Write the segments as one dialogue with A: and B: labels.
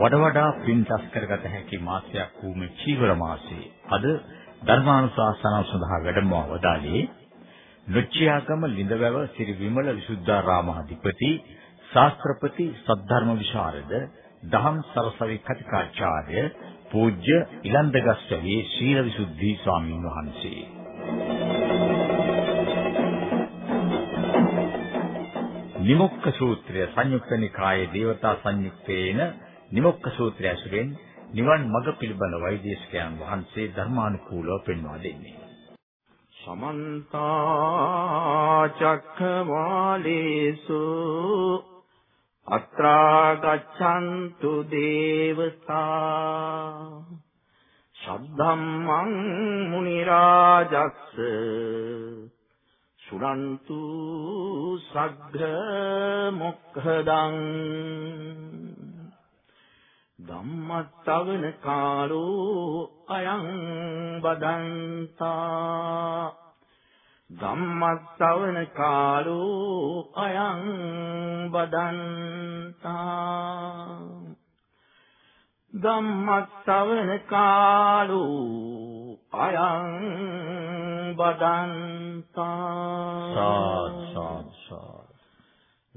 A: වඩ වඩා පින් රැස් කරගත හැකි මාසයක් වූ මේ චීවර මාසයේ අද ධර්මානුශාසනාව සඳහා වැඩම වදාළේ නොච්චියාගම ලිඳවැව ශ්‍රී විමල විසුද්ධාරාමාධිපති ශාස්ත්‍රපති සද්ධර්ම විශාරද දහම් සරසවි කතිකාචාර්ය පූජ්‍ය ඉලන්දගස්වැවේ ශීල විසුද්ධි ස්වාමීන් වහන්සේ. නිමොක්ක සූත්‍රය සංයුක්ත නිකායේ දේවතා සංයුක්තේන නිමොක්ක සූත්‍රය ඇසුරෙන් නිවන් මඟ පිළිබඳ වෛදේශකයන් වහන්සේ ධර්මානුකූලව පෙන්වා දෙන්නේ.
B: සමන්ත චක්ඛවාලේසු අත්‍රා ගච්ඡන්තු දේවතා සද්ධම්මං මුනි රාජස්ස සුරන්තු සග්ග මොක්ඛදං ධම්මස්සවන කාලෝ අයං බදන්තා. ධම්මස්සවන කාලෝ අයං බදන්තා. ධම්මස්සවන කාලෝ අයං බදන්තා.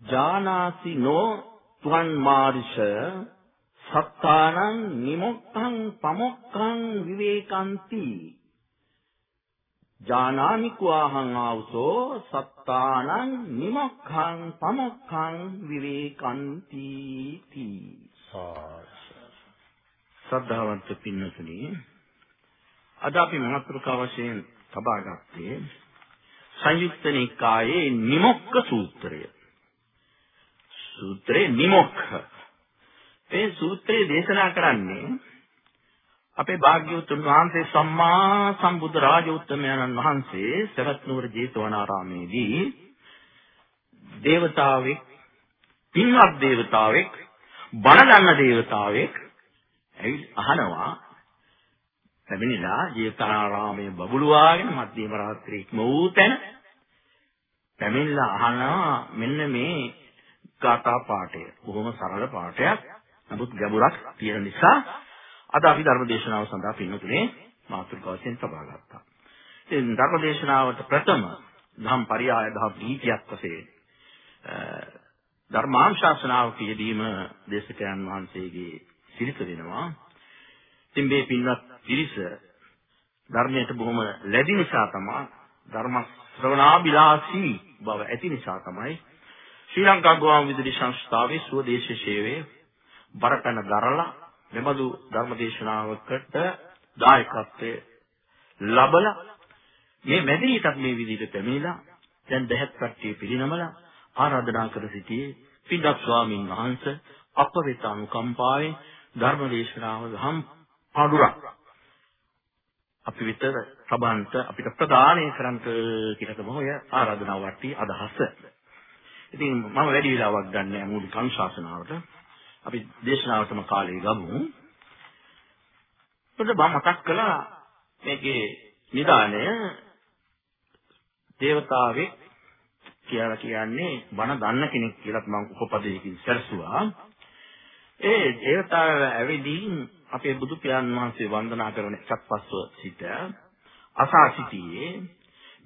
B: ජානාසි නෝ ත්වන් මාරිෂ සත්තානං නිමොක්ඛං පමොක්ඛං විවේකಂತಿ. ජානාමි කුආහං ආවුසෝ සත්තානං නිමොක්ඛං පමොක්ඛං විවේකಂತಿ තී. සද්ධාවන්ත පින්නතුනි අද අපි මාතෘකාව වශයෙන් තබා ගත්තේ සංයුක්ත නිකායේ නිමොක්ක සූත්‍රය. සූත්‍රේ නිමොක්ක. මේ සූත්‍රය දේශනා කරන්නේ අපේ භාග්‍යවතුන් වහන්සේ සම්මා සම්බුද්ධ රාජෝත්තමයන්න් වහන්සේ සවැත් නුවර ජේතවනාරාමේදී දේවතාවෙක් පින්වත් දේවතාවෙක් බණ දන්න දේවතාවෙක් ඇයි අහනවා පැමිණිලා ජේතවනාරාමයේ බබළුවාගෙන මධ්‍යම රාත්‍රියේ ඉක්ම වූ තැන පැමිණිලා අහනවා මෙන්න මේ ගාථා පාඨය. බොහොම සරල පාඨයක්. නමුත් ගැඹුරක් තියෙන නිසා අද අපි ධර්ම දේශනාව සඳහා පින්නතුනේ මාතෘකාවෙන් තබා ගත්තා. ඉතින් ධර්ම දේශනාවට ප්‍රථම ධම් පරියාය ධම් දීතියක් වශයෙන් ධර්මාංශාසනාවක යෙදීම දේශකයන් වහන්සේගේ සිරිත වෙනවා. ඉතින් මේ පින්වත් පිරිස ධර්මයට බොහොම ලැබි නිසා තමයි ධර්ම ශ්‍රවණාබිලාසී බව ඇති නිසා තමයි ශ්‍රී ලංකා ගෝවාන් විදුලි සංස්ථාවේ ස්වදේශ සේවයේ බරපැන දරලා මෙබඳු ධර්ම දේශනාවකට දායකත්වයේ ලබලා මේ මැදිරියටත් මේ විදිහට පැමිණලා දැන් දහත් කට්ටිය පිළිනමලා ආරාධනා කර සිටියේ පින්වත් ස්වාමීන් වහන්සේ අප වෙත අනුකම්පාවෙන් ධර්ම දේශනාව ගහම් පඩුරක් අපි විතර සබන්ත අපිට ප්‍රදානය කරන්ට කියලා තමයි ඔය ආරාධනාව වටි අදහස. ඉතින් මම වැඩි වෙලාවක් ගන්න මූලික අනුශාසනාවට. අපි දේශනාවටම කාලය ගමු. එතකොට මම මතක් කළා මේකේ නිදානය දේවතාවෙක් කියලා කියන්නේ බණ දන්න කෙනෙක් කියලා මම උපපදයකින් සැරසුවා. ඒ දේවතාව ඇවිදින් අපේ බුදු පියාණන් වහන්සේ වන්දනා කරන එකත්පස්ව සිට අසා සිටියේ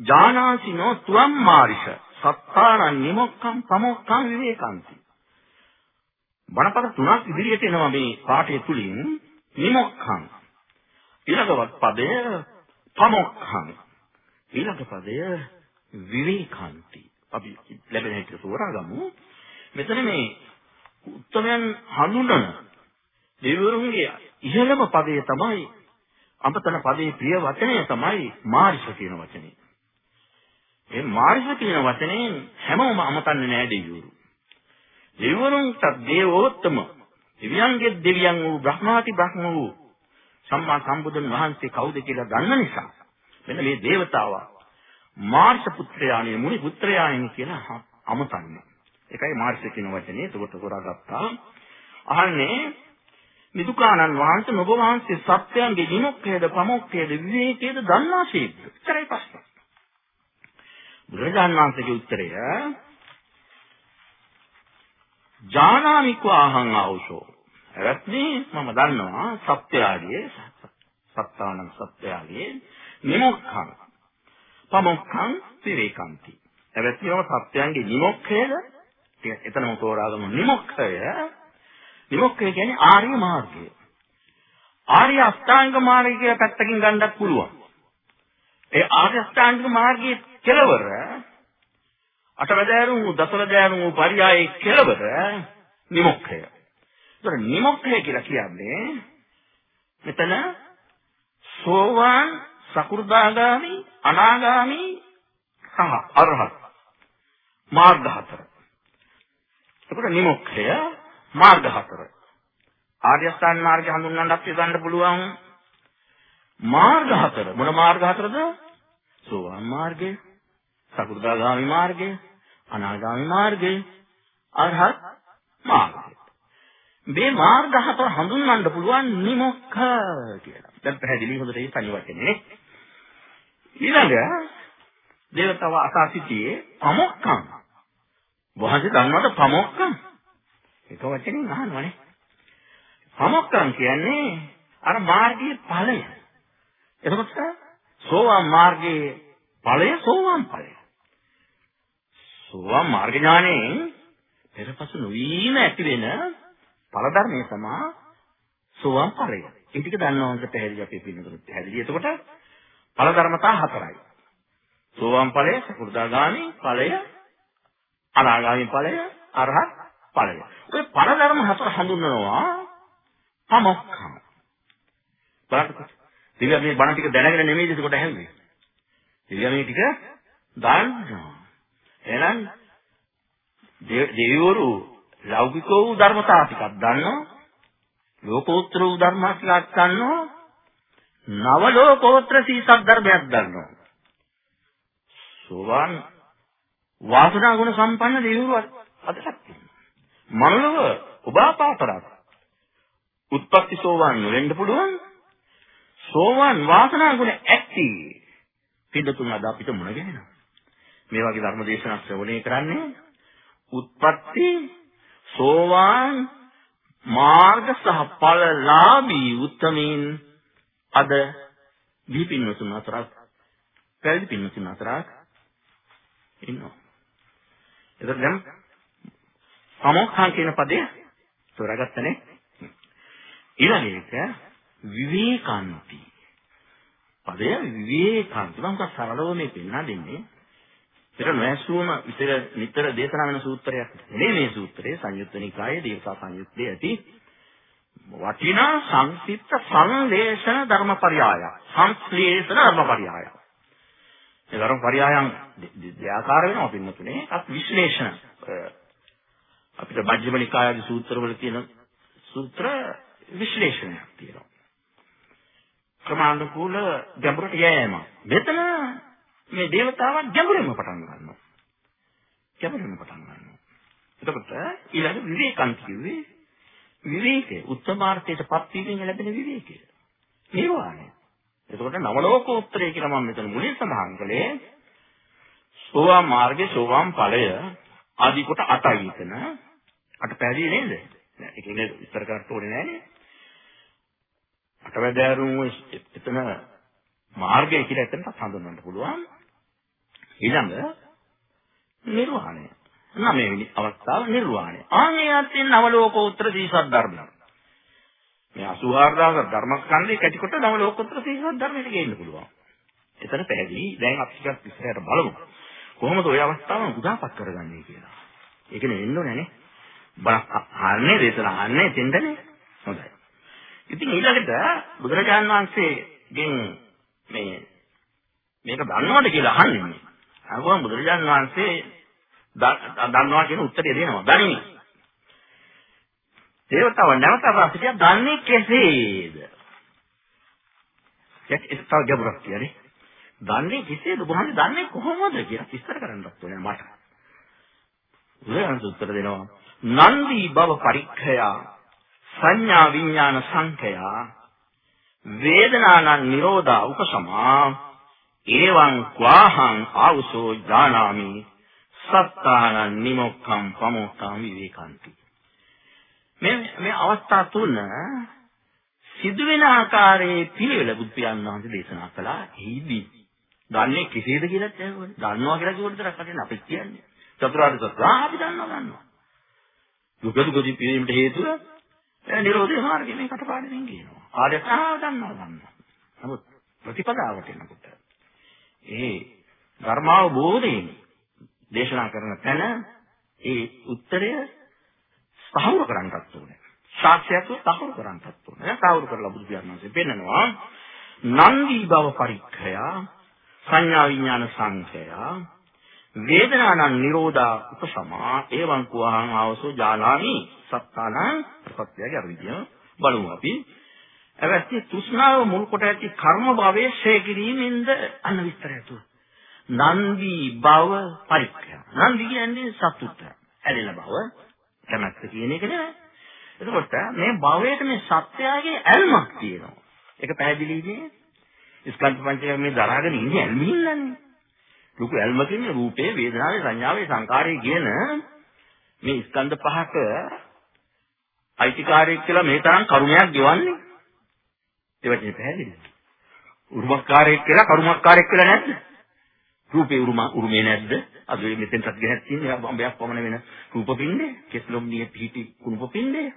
B: ජානාසිනෝ තුම් මාරිෂ සත්තාරං නිමොක්ඛං සමොක්ඛං විවේකಂತಿ බණපද තුනක් ඉදිරියට එනවා මේ පාඨය තුලින්. නිමොක්ඛං ඊළඟවත් පදය පමොක්ඛං ඊළඟ පදය විවේකಂತಿ අපි ලැබෙන හැටි සෝරාගමු මෙතන මේ උත්තමයන් හඳුනන දෙවිවරුන්ගේ ඉහළම පදයේ තමයි අමතන පදේ ප්‍රිය වචනය තමයි මාරිෂ කියන වචනේ. මේ මාරිෂ කියන වචනයෙන් හැමෝම අමතන්නේ නෑ දෙවිවරු. දෙවිවරුන්ට දේවෝත්තම දෙවියන්ගේ දෙවියන් වූ බ්‍රහ්මාති බ්‍රහ්ම වූ සම්මා සම්බුදුන් වහන්සේ කවුද කියලා දන්න නිසා මෙන්න මේ దేవතාවා මාර්ෂ පුත්‍රයාණිය මුනි පුත්‍රයාණිය කියලා අමතන්නේ. ඒකයි මාර්ෂ කියන වචනේ එතකොට හොරාගත්තා. අහන්නේ නිදුකානන් වහන්සේ නොබ වහන්සේ සත්‍යයන්ගේ විමුක්තියද ප්‍රමුක්තියද විවේකයේද දන්නාසේද? ඉතරයි ප්‍රශ්න. බුදුරජාන් වහන්සේගේ උත්තරය ජානාමිකෝ අහං ආවුෂෝ. එවත්නි මම දන්නවා සත්‍යයගේ සත්තානං සත්‍යයගේ නිමුක්ඛං පමුක්ඛං විවේකಂತಿ. එවත්නිම සත්‍යයන්ගේ නිමුක්ඛයද එතනම තෝරාගමු නිමුක්ඛය විමුක්තිය කියන්නේ ආර්ය මාර්ගය. ආර්ය අෂ්ටාංග මාර්ගය පැත්තකින් ගන්නත් පුළුවන්. ඒ ආර්ය අෂ්ටාංග මාර්ගයේ කෙලවර අටවැදෑරුම් දසවැදෑරුම් පරියායේ කෙලවර විමුක්තිය. ඒතර විමුක්තිය කියලා කියන්නේ මෙතන සෝවාන් සකු르දාගාමි අනාගාමි සහ අරහත් මාර්ග හතර. එතකොට විමුක්තිය මාර්ග හතර. ආර්ය අෂ්ටාංග මාර්ගය හඳුන්වන්නත් යොදන්න පුළුවන් මාර්ග හතර. මොන මාර්ග හතරද? සෝවාන් මාර්ගය, සකෘදාගාමි මාර්ගය, අනාගාමි මාර්ගය, අරහත් මාර්ගය. මේ මාර්ග හතර හඳුන්වන්න පුළුවන් නිමොක්ඛ කියලා. දැන් පැහැදිලි හොඳට ඒ තනි වචනේ. ඊළඟ දේවතාව අසාසිතියේ අමොක්ඛං. වහන්සේ දන්නවද ප්‍රමොක්ඛං? එක වචනෙන් අහනවනේ. සමක්කම් කියන්නේ අර මාර්ගයේ ඵලය. එතකොට සෝවාන් මාර්ගයේ ඵලය සෝවාන් ඵලය. සෝවාන් මාර්ග ඥාණයෙන් පෙරපසු නොවීම ඇති වෙන ඵල ධර්මයේ සමා සෝවාන් ඵලය. ඒ ටික දන්නවන්ට පැහැදිලි අපි පිළිගන්නොත් පැහැදිලි. එතකොට ඵල ධර්මතා හතරයි. සෝවාන් ඵලය, සකෘදාගාමි ඵලය, අනාගාමි ඵලය, අරහත් ඵලය. ඔය පරධර්ම හතර හඳුන්වනවා පමොක්ඛම. බලන්න. දිව්‍ය මේ බණ ටික දැනගෙන නෙමෙයි ඒක කොට හැන්නේ. දිව්‍ය මේ ටික දන්නවා. එහෙනම් දෙවිවරු ලෞකික වූ ධර්මතා ටිකක් දන්නවා. ලෝකෝත්තර වූ ධර්ම ටිකක් දන්නවා. නව ලෝකෝත්තර සීසක් ධර්මයක් දන්නවා. සෝවාන් වාසනා ගුණ සම්පන්න දෙවිවරු අදටත් මනලව උපාපාතරක්. උත්පත්ති සෝවාන් වෙන්න පුළුවන්. සෝවාන් වාසනා ගුණ ඇති. පිටතුන් අද අපිට මුණ ගැහෙනවා. මේ වගේ ධර්ම දේශනා ශ්‍රවණය කරන්නේ උත්පත්ති සෝවාන් මාර්ග සහ ඵලලාභී උත්තමීන් අද දීපින්වතුන් අතරක් පැවිදි පින්වතුන් අතරක් ඉන්නවා. එතකොට දැන් සමෝක්ඛං කියන පදය තෝරාගත්තනේ. ඊළඟ එක විවේකාන්ති. පදය විවේකාන්ති. මම සරලව මේ පෙන්නන දෙන්නේ. පෙර නොඇසුවම විතර නිතර දේශනා වෙන සූත්‍රයක් නෙමෙයි මේ සූත්‍රය සංයුත්ත නිකායේ දේවතා සංයුත්තේ ඇති වටිනා සංසිද්ධ සංලේෂණ ධර්මපරයය සංශ්ලේෂණ ධර්මපරයය ඒ ධර්මපරයයන් දෙආකාර වෙනවා පින්නතුනේ අත් විශ්ලේෂණ අපිට මජ්ක්‍ධිම නිකායේ සූත්‍රවල තියෙන සූත්‍ර විශ්ලේෂණයක් තියෙනවා. ක්‍රමානුකූල ගැඹුරට යෑම. මෙතන මේ దేవතාවක් ගැඹුරින්ම පටන් ගන්නවා. ගැඹුරින්ම පටන් ගන්නවා. එතකොට ඊළඟ විවේකම් කිව්වේ විවේකය උත්තමාර්ථයටපත් වීමෙන් ලැබෙන විවේකය. නිර්වාණය. එතකොට නවලෝකෝත්තරය කියලා මම මෙතන මුලින් සඳහන් කළේ සෝවාන් මාර්ගයේ සෝවාන් ඵලය ආදී කොට 8යි එතන. අට පැහැදිලි නේද? නෑ ඒක නේ විස්තර කරන්න ඕනේ නෑනේ. අටවැදෑරුම් එතන මාර්ගය කියලා එතනට හඳුන්වන්න පුළුවන්. ඊළඟ නිර්වාණය. නවවෙනි අවස්ථාව නිර්වාණය. ආන්නේ යත්ින් නවලෝකෝත්තර සීසත් ධර්ම. මේ 84000 ධර්මස්කන්ධේ කැටිකොට නවලෝකෝත්තර සීසත් ධර්මයට ගේන්න පුළුවන්. එතන පැහැදිලි. දැන් අපි ටිකක් ඉස්සරහට බලමු. කොහොමද ওই අවස්ථාව උදාපත් කරගන්නේ කියලා. ඒකනේ එන්න ඕනේ නේ. බණක් අහන්නේ දේශනා අහන්නේ දෙන්නනේ. හොඳයි. ඉතින් ඊළඟට බුදුරජාණන් වහන්සේගෙන් මේ මේක දන්නවද කියලා අහන්නේ. අහුවම බුදුරජාණන් වහන්සේ දන්නවා කියන උත්තරය දෙනවා. දනිමි. දේවතාව නැවත රාසිතිය දන්නේ කෙසේද? ඒක තව ගැඹුරක් කියන්නේ. දන්නේ කෙසේද? ඔබහන් දන්නේ කොහොමද කියලා විස්තර කරන්නත් ඕනේ මට. උදාහරණ උත්තර දෙනවා. නන්දි භව පරික්ඛය සංඥා විඥාන සංඛය වේදනානං නිරෝධා උපසමා එවං ක්වාහං ආවුසෝ ඥානාමි සත්තානං නිමොක්ඛං පමෝක්ඛං විවේකಂತಿ මේ මේ අවස්ථා තුන සිදුවෙන ආකාරයේ පිළිවෙල බුදු පියාණන් වහන්සේ දේශනා කළා. එහිදී දන්නේ කෙසේද කියලාත් ඇහුවනේ. දන්නවා කියලා කිව්වට විතරක් හරියන්නේ අපි කියන්නේ. චතුරාර්ය සත්‍ය අපි දන්නවා දන්නවා. දුක දුක පිළිවීමට හේතුව නිරෝධේ මාර්ගය මේ කටපාඩමින් කියනවා. ආර්ය සාහව දන්නවා දන්නවා. නමුත් ප්‍රතිපදාවට එනකොට ඒ ධර්මාවබෝධයෙන් දේශනා කරන තැන ඒ උත්තරය සාහවර කරන්නත් ඕනේ. සාක්ෂියක් තහවුරු කරන්නත් ඕනේ. තහවුරු කරලා බුදු පියාණන්සේ පෙන්නනවා නන්දි භව පරික්ඛය සංඥා විඥාන සංඛය වේදනානං නිරෝධා උපසමා. එවං කුවහං ආවසෝ ජානාමි සත්තානං ප්‍රත්‍යය අරවිදිය බලමු අපි. එවැත්ති තෘෂ්ණාව මුල් කොට ඇති කර්ම භවයේ ශේ කිරීමෙන්ද අන්න විස්තරය තු නන්දි භව පරික්ඛය. නන්දි කියන්නේ සතුට ඇලෙන බව කැමැත්ත කියන එක නෙවෙයි එතකොට මේ භවයට මේ සත්‍යයේ ඇල්මක් තියෙනවා. ඒක පැහැදිලිනේ. ස්කන්ධ පංචකය මේ දරාගෙන ඉන්නේ ඇල්මින්නන්නේ. ලොකු ඇල්මකින් රූපේ, වේදනාවේ, සංඥාවේ, සංකාරයේ කියන මේ ස්කන්ධ පහක අයිතිකාරයෙක් කියලා මේ තරම් කරුණයක් ගෙවන්නේ. ඒ වගේ පැහැදිලිද? උරුමකාරයෙක් කියලා කරුමකාරයෙක් කියලා නැද්ද? රූපේ උරුම උරුමේ නැද්ද? අද මෙතෙන්ටත් ගෙනත් තියෙන්නේ බම්බයක් පමණ වෙන රූප පින්නේ, කෙස්ලොම් නිය පිහිටි කුණුප පින්නේ.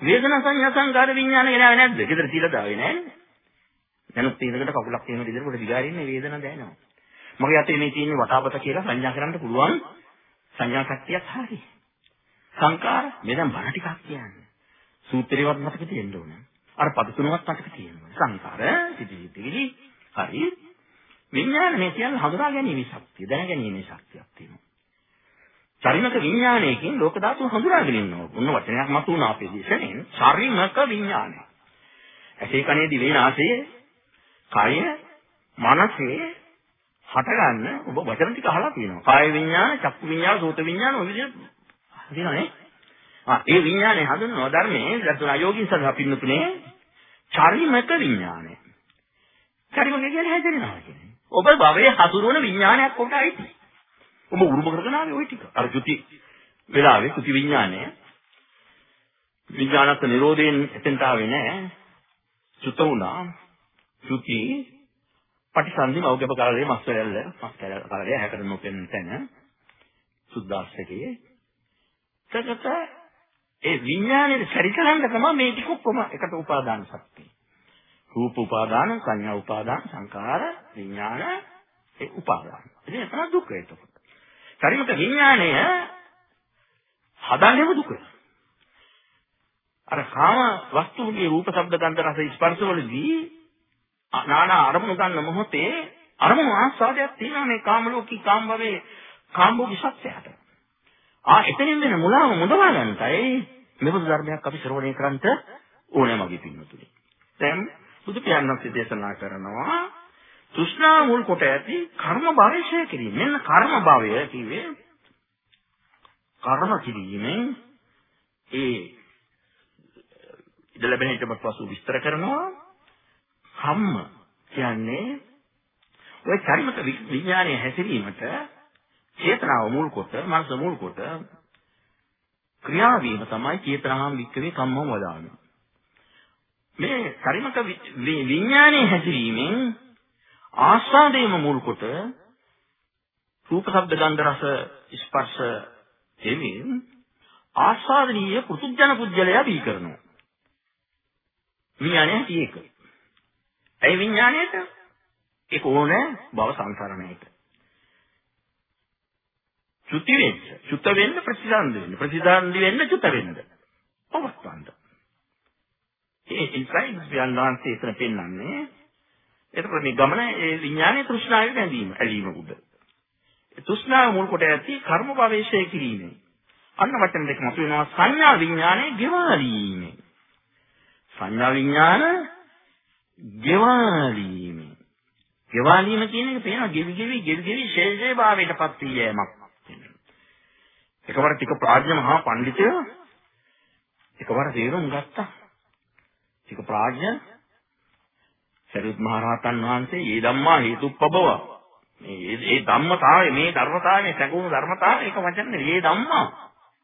B: වේදනා සංඥා සංකාර විඥාන ගෙනාවේ නැද්ද? ගෙදර තියලා දාවේ නෑනේ. දැනුත් තීනකට කකුලක් තියෙන විදිහට පොඩි දිගාරින්නේ වේදනාව දැනෙනවා. මගේ අතේ මේ තියෙන වටාපත කියලා සංඥා කරන්න පුළුවන් සංඥා ශක්තියක් හරි. සංකාර මේ දැන් බණ ටිකක් කියන්නේ. සූත්‍රේවත් මතක තියෙන්න ඕන. අර පද තුනවත් මතක තියෙන්න ඕන. සංකාර සිටිවිලි හරි. විඥාන මේ කියන්නේ හඳුනා ගැනීම ශක්තිය, දැන ගැනීම ශක්තියක් තියෙනවා. චරිමක විඥානයකින් ලෝක ධාතුව හඳුනාගෙන ඉන්නවා. මොන වචනයක් මතු වුණා අපේ දේශනෙන් චරිමක විඥානය. ඇසේ කනේ දිවේ නාසයේ කය මනසේ හටගන්න ඔබ වචන ටික අහලා තියෙනවා. කාය විඥාන, චක්කු විඥාන, සෝත විඥාන ඔය විදිහට හදිනවනේ. ආ ඒ විඥානේ හඳුන්වන ධර්මයේ ලතුන අයෝගින් සඳහා පින්නතුනේ චරිමක විඥානය. චරිමක කියන්නේ හැදෙනවා කියන්නේ. ඔබ භවයේ හසුරුවන විඥානයක් කොට අයිති. ඔබ උරුම කරගෙන ආවේ ওই ටික. අර චුති වෙලාවේ චුති විඥානය විඥානත් නිරෝධයෙන් එතෙන්ට ආවේ නෑ. චුත වුණා. චුති පටිසන්ධි මෞග්‍යප කරලේ මස් වැල්ල මස් කරලේ හැකට නොපෙනෙන තැන සුද්දාස්සකේ. සකත ඒ විඥානයේ පරිකලන්න තමයි මේ ටික ඔක්කොම එකට උපාදාන ශක්තිය. රූප උපාදාන, සංඥා උපාදාන, සංකාර, විඥාන ඒ උපාදාන. ඉතින් තමයි දුක එතකොට. ශරීරක විඥාණය හදන්නේම දුක. අර කාම වස්තුන්ගේ රූප, ශබ්ද, ගන්ධ, රස, ස්පර්ශ වලදී නානා අරමුණු ගන්න මොහොතේ අරමුණු ආස්වාදයක් තියෙනවා මේ කාම ලෝකී කාම භවයේ කාම භෝගී සත්‍යයට. ආ එතනින් වෙන මුලාව මුදවා ගන්නටයි මෙබඳු ධර්මයක් අපි ශ්‍රවණය කරන්ට ඕනේ මගේ පින්නතුනි. දැන් බුදු පියාණන් දේශනා කරනවා තෘෂ්ණාව මුල් කොට ඇති කර්ම භවය ඡය කිරීම. මෙන්න කර්ම භවය කිව්වේ කර්ම කිරීමෙන් ඒ ඉඳ ලැබෙන ඊටම පසු විස්තර කරනවා කම්ම කියන්නේ ඔය චරිමක විඥානයේ හැසිරීමට චේතනාව මුල් කොට මනස මුල් කොට ක්‍රියාවීම තමයි චේතනාම් වික්කවේ කම්මම වදාන්නේ මේ චරිමක විඥානයේ හැසිරීමෙන් ආස්වාදයේම මුල් කොට රූප ශබ්ද ගන්ධ රස ස්පර්ශ දෙමින් ආස්වාදනීය පුදුජන පුජ්‍යලයා බිහි කරනවා. විඥානය ඒක. ඒ විඥාණයට ඒක ඕනේ භව සංසරණයට. චුති වෙන්න, චුත වෙන්න ප්‍රතිසන්ද වෙන්න, ප්‍රතිසන්දි වෙන්න චුත වෙන්න. අවස්ථාන්ත. ඒ ඉන්සයිඩ් විඥානාන්තය එතන පෙන්වන්නේ එතකොට මේ ගමන ඒ විඥානයේ තෘෂ්ණාවේ බැඳීම ඇලීම උඩ. ඒ තෘෂ්ණාව මුල් කොට ඇති කර්ම භවේශය කිරීමෙන් අන්න වචන දෙක මතු වෙනවා සංඥා විඥානේ ගෙවාලීම. සංඥා විඥාන ගෙවාලීම. ගෙවාලීම කියන එක පේනවා ගෙවි ගෙවි ගෙවි ගෙවි ශේෂේ භාවයටපත් වී යෑමක්. එකවර ටික ප්‍රඥ මහා පඬිතුයෝ එකවර තේරුම් ගත්තා. ටික ප්‍රඥ සරියුත් මහ රහතන් වහන්සේ "යේ ධම්මා හේතුප්පබව" මේ මේ ධම්මතාවය මේ ධර්මතාවය සැඟුණු ධර්මතාවය එක වචන නේ ධම්මා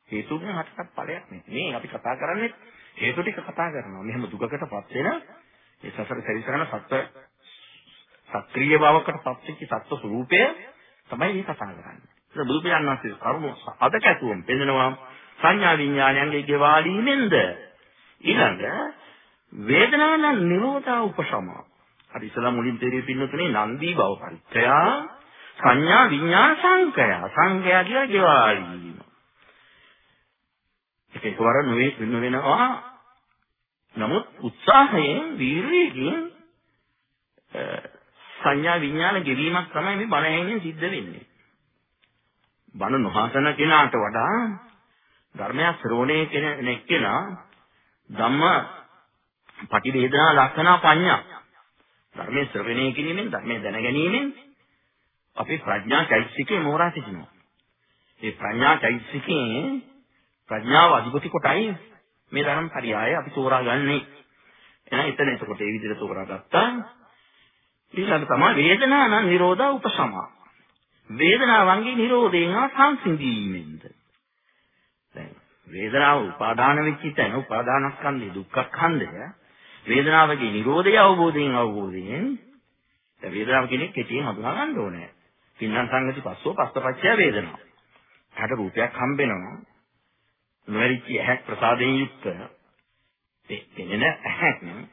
B: හේතුන්ගෙන් හටගත් ඵලයක් නේ මේ අපි කතා කරන්නේ හේතු ටික කතා කරනවා මෙහෙම දුකකටපත් වෙන ඒ සසර සැරිසරන සත්‍ය සක්‍රීය භාවකටපත් වෙච්ච සත්ව ස්වરૂපය තමයි මේ කතා කරන්නේ. ඒක බුදු පියාණන් වහන්සේ කරුණු අද කැතුවම් පෙන්නනවා සංඥා විඥානයන්ගේ ගෙවාලීමෙන්ද ඊළඟ වේදනාන නිරෝධා උපශමා අර ඉස්සලා මුලින් තේරිය පින්නතුනේ නන්දී භව පරිත්‍යා සංඥා විඥාන සංකය සංකය කියලා ගෙවාලි ඒක එකවර නොවේ වෙනවා නමුත් උත්සාහයෙන් වීරියකින් සංඥා විඥාන ගෙවීමක් තමයි මේ බණ ඇහෙන්නේ සිද්ධ වෙන්නේ බණ නොහසන කෙනාට වඩා ධර්මය ශ්‍රවණය කෙනෙක් කෙනා ධම්ම පටිවේදනා ලක්ෂණ පඤ්ඤා ධර්මයේ ශ්‍රවණය කිරීමෙන් ධර්මයේ දැනගැනීමෙන් අපේ ප්‍රඥා චෛතසිකේ මෝරා සිටිනවා. මේ ප්‍රඥා චෛතසිකේ ප්‍රඥාව අධිපති කොටයි මේ ධර්ම පරියාය අපි තෝරාගන්නේ. එහෙනම් එතන එතකොට ඒ විදිහට තෝරාගත්තා. ඊළඟ තමයි වේදනා නම් නිරෝධා උපසමා. වේදනාවන්ගේ නිරෝධයෙන් හා සංසිඳීමෙන්ද. දැන් වේදනාව උපාදාන වෙච්ච තැන උපාදානස්කන්ධේ දුක්ඛස්කන්ධය වේදනාවගේ නිරෝධය අවබෝධයෙන් අවබෝධයෙන් දැන් වේදනාව කෙනෙක් කෙටියෙන් හඳුනා ගන්න ඕනේ. පින්නම් සංගති පස්සෝ පස්සපච්චය වේදනාව. හට රූපයක් හම්බෙනවා. නොවැරිච්ච ඇහැක් ප්‍රසාදයෙන් යුක්ත පෙනෙන ඇහැක් නේ.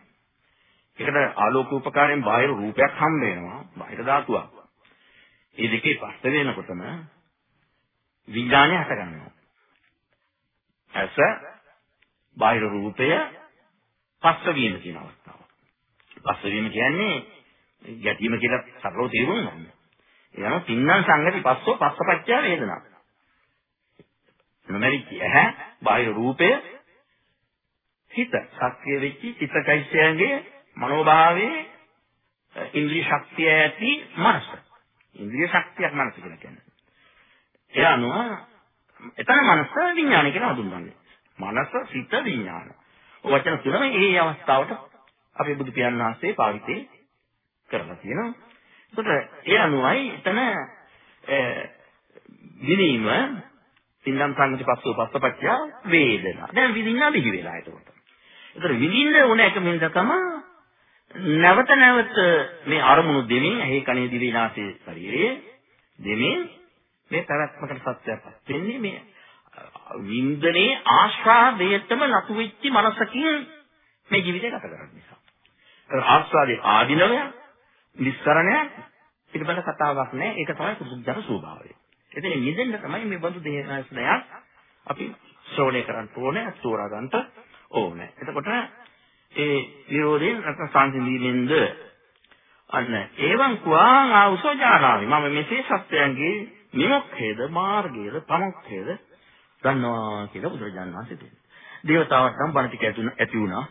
B: ඒකට ආලෝක උපකාරයෙන් බාහිර රූපයක් හම්බ වෙනවා. බාහිර ධාතුවක්. මේ දෙකේ පස්ස වෙනකොටම විඥානය හට ගන්නවා. ඇස බාහිර රූපය පස්ස වීම කියන අවස්ථාව. පස්ස වීම කියන්නේ ගැටීම කියලා සරලව තේරුම් ගන්න. එයම පින්නම් සංගති පස්සෝ පස්සපච්චය වේදනා. නොමරිච්ච ඇහැ බාහිර රූපය හිත සක්‍රිය වෙච්ච චිත්තකයිශයන්ගේ මනෝභාවයේ ඉන්ද්‍රිය ශක්තිය ඇති මනස. ඉන්ද්‍රිය ශක්තියක් මනස කියලා කියන්නේ. ඒ අනුව එතන මනස විඥාන කියලා හඳුන්වන්නේ. මනස සිත විඥාන. වචන තුනම මේ අවස්ථාවට අපේ බුදු පියාණන් වහන්සේ පාවිච්චි කරලා තියෙනවා. ඒකට ඒ අනුවයි එතන විනීම පින්නම් සංගති පස්සෝ පස්සපච්චය වේදනා. දැන් විඳින්න බිහි වෙලා ඒකට. ඒතර විඳින්න ඕන එක මින්ද තමයි නැවත නැවත මේ අරමුණු දෙමින් ඇහි කනේ දිවේ නාසයේ ශරීරයේ දෙමින් මේ පැවැත්මකට සත්‍යයක් වෙන්නේ මේ වින්දනේ ආස්වාදයටම ලතු වෙච්ච මනසකින් මේ ජීවිතය ගත කරන්න නිසා. ඒ ආස්වාදයේ ආධිනවය නිස්සරණය පිළිබඳ කතාවක් නෑ. ඒක තමයි කුසුජන ස්වභාවය. එතන නිදෙන්න තමයි මේ බඳු දේහනාසනයක් අපි ශ්‍රවණය කරන්න ඕනේ, තෝරා ගන්නට ඕනේ. එතකොට ඒ නිරෝධයෙන් නැත්නම් සංසිඳීමෙන්ද අන්න ඒවන් කුවාං ආවසෝ ජානාමි මම මෙසේ සත්‍යයන්ගේ නිමොක්ඛේද මාර්ගයේද පමුක්ඛේද ගන්නවා කියලා බුදුරජාණන් වහන්සේ දෙන්නේ. දේවතාවට නම් බණ ටික ඇති වුණා.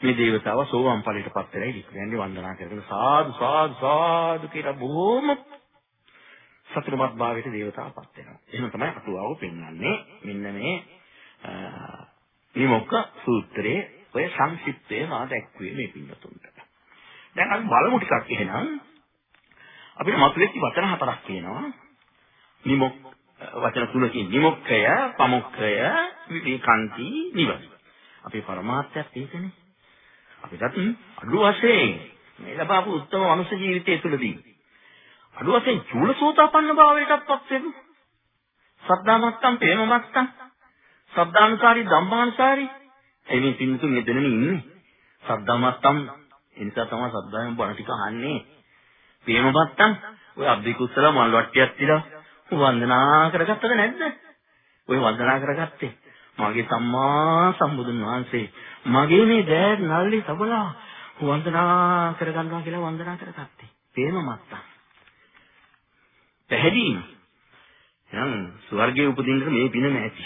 B: මේ දේවතාව සෝවාන් ඵලයටපත් වෙලා ඉන්නේ වන්දනා කරගෙන සාදු සාදු සාදු කියලා බොහොම සතුටුමත් භාවයට දේවතාවපත් වෙනවා. එහෙම තමයි අටුවාව පෙන්වන්නේ. මෙන්න මේ විමුක්ඛ සූත්‍රයේ ඔය සංක්ෂිප්තය මා දැක්ුවේ මේ පින්නතුන්ට. දැන් අපි බලමු ටිකක් එහෙනම් අපිට මතුවෙච්ච වචන හතරක් තියෙනවා. විමුක්ඛ වචන තුනකින් විමුක්ඛය, පමුක්ඛය, විවේකාන්ති, නිවන. අපේ පරමාර්ථයත් ඒකනේ. අපිටත් අඩු වශයෙන් මේ ලබාපු උත්තම මනුෂ්‍ය ජීවිතය තුළදී අඩු වශයෙන් චූලසෝතාපන්න භාවයටත්පත් වෙමු. සද්ධාමත්තම් ප්‍රේමමත්තම් සද්ධානුසාරී ධම්මානුසාරී එමින් පින්තුන් මෙතනනේ ඉන්නේ. සද්ධාමත්තම් ඒ නිසා තමයි සද්ධායෙන් බණ ටික අහන්නේ. ප්‍රේමමත්තම් ඔය අබ්බිකුස්සල මල් වට්ටියක් තියලා වන්දනා කරගත්තද නැද්ද? ඔය වන්දනා කරගත්තේ මගේ සම්මා සම්බුදුන් වහන්සේ මගේ මේ දෑත් නල්ලි සබලා වන්දනා කරගන්නවා කියලා වන්දනා කරගත්තේ. ප්‍රේම මත්තා. පැහැදීම. එහෙනම් ස්වර්ගයේ උපදින්න මේ පින නැති.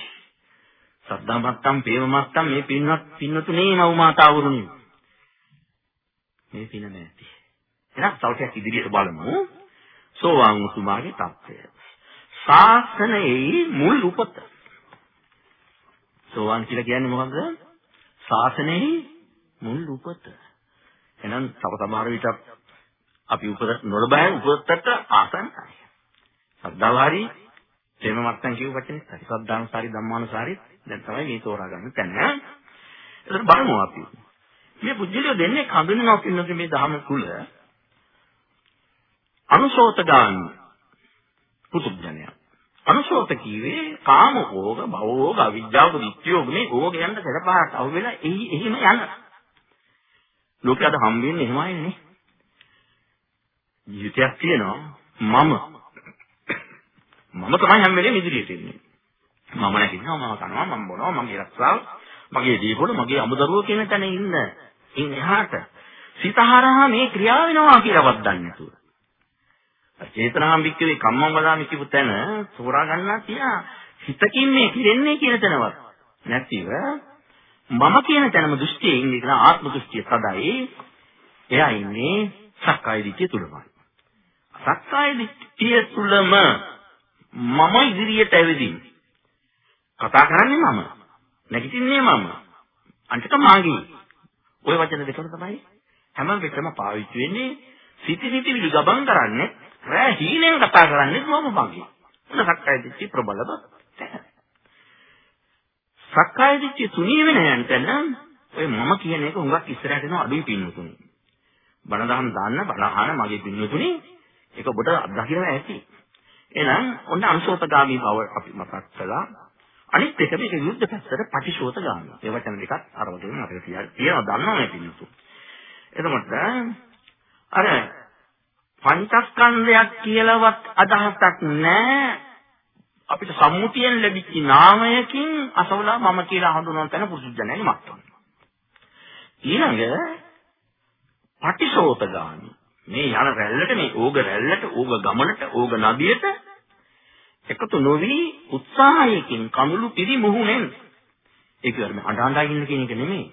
B: සද්දා මත්තම්, පේව මත්තම් මේ පින්වත් පින්නතුනේ මව් මාතාවරුනි. මේ පින නැති. එහෙනම් තවටයක් ඉදිරියට බලමු. සෝවාන් උතුමාගේ தත්ත්වය. ශාසනයේ මුල් උපත. සෝවාන් කියලා කියන්නේ මොකක්ද? ශාසනයේ මුල් උපත. එහෙනම් තව සමහර විට අපි උපත නොලබයි උපතට ආසන්නයි. සද්ධාවාරි ප්‍රේම මත්තන් කියු වචනේ හරි. සද්ධානුසාරි ධම්මානුසාරි දැන් තමයි මේ තෝරා ගන්න තැන. ඒකට බලමු අපි. මේ බුද්ධිලිය දෙන්නේ හඳුනනවා කියනද මේ ධර්ම කුල අනුසෝතගාමි පුතුජනය. අනුසෝත කීවේ කාම ඕග, භවෝග, අවිජ්ජාව, විත්‍යෝග මේ ඕගයන්ට පෙරපාරට අහු වෙලා එහි එහිම යන. ලෝකයට හම් වෙන්නේ එහෙමයි නේ. ජීවිතයක් තියෙනවා මම මම තමයි හැම වෙලේම ඉදිරියට එන්නේ. මම නැගිටිනවා මම කනවා මම බොනවා මගේ රක්ෂාව මගේ දීපොළ මගේ අමුදරුව කියන තැන ඉන්න. ඉන් එහාට සිතහරහා මේ ක්‍රියාව වෙනවා කියලාවත් දන්නේ නැතුව. චේතනාම් වික්කවේ කම්මං වදාමි කියපු තැන තෝරා ගන්නා තියා හිතකින් මේ කිරෙන්නේ කියන තැනවත් නැතිව මම කියන තැනම දෘෂ්ටියේ ඉන්නේ කියන ආත්ම දෘෂ්ටිය සදායි එයා ඉන්නේ සක්කාය දිට්ඨිය තුලමයි. සක්කාය දිට්ඨිය තුලම මම ඉදිරියට ඇවිදින්. කතා කරන්නේ මම. නැගිටින්නේ මම. අන්තික මාගේ. ওই වචන දෙකම තමයි හැම වෙලෙම පාවිච්චි වෙන්නේ සිටි සිටි ගබන් කරන්නේ රෑ හීනෙන් කතා කරන්නේ මම මගේ. මොන සක්කාය දිට්ඨිය ප්‍රබලව සක්කාය දිට්ඨිය තුනී වෙන යන්තන ඔය මම කියන එක හුඟක් ඉස්සරහට එනවා අඩුයි පින්නතුනේ. බණ දහම් දාන්න බණ අහන මගේ පින්නතුනේ. ඒක ඔබට අත්දකින්න ඇති. එහෙනම් ඔන්න අනුශෝතගාමී බව අපි මතක් කළා. අනිත් එක මේක යුද්ධ පැත්තට පටිශෝතගාමී. ඒ වචන දෙකක් අර වගේ මතක තියාගන්න. තියෙනවා දන්නවනේ පිළිතු. එතකොට අර පංචස්කන්ධයක් කියලාවත් අදහසක් නැහැ. අපිට සම්මුතියෙන් ලැබිච්ච නාමයකින් අසවලා මම කියලා හඳුනන තැන පුදුජනයයි මත්තම. ඊළඟ පටිශෝතගාමී මේ යන රැල්ලට මේ ඕග රැල්ලට ඕග ගමනට ඕග නදියට එකතු නොවි උත්සාහයකින් කඳුළු පිරි මුහුණෙන් ඒක අර අඬ අඬ ඉන්න කියන එක නෙමෙයි.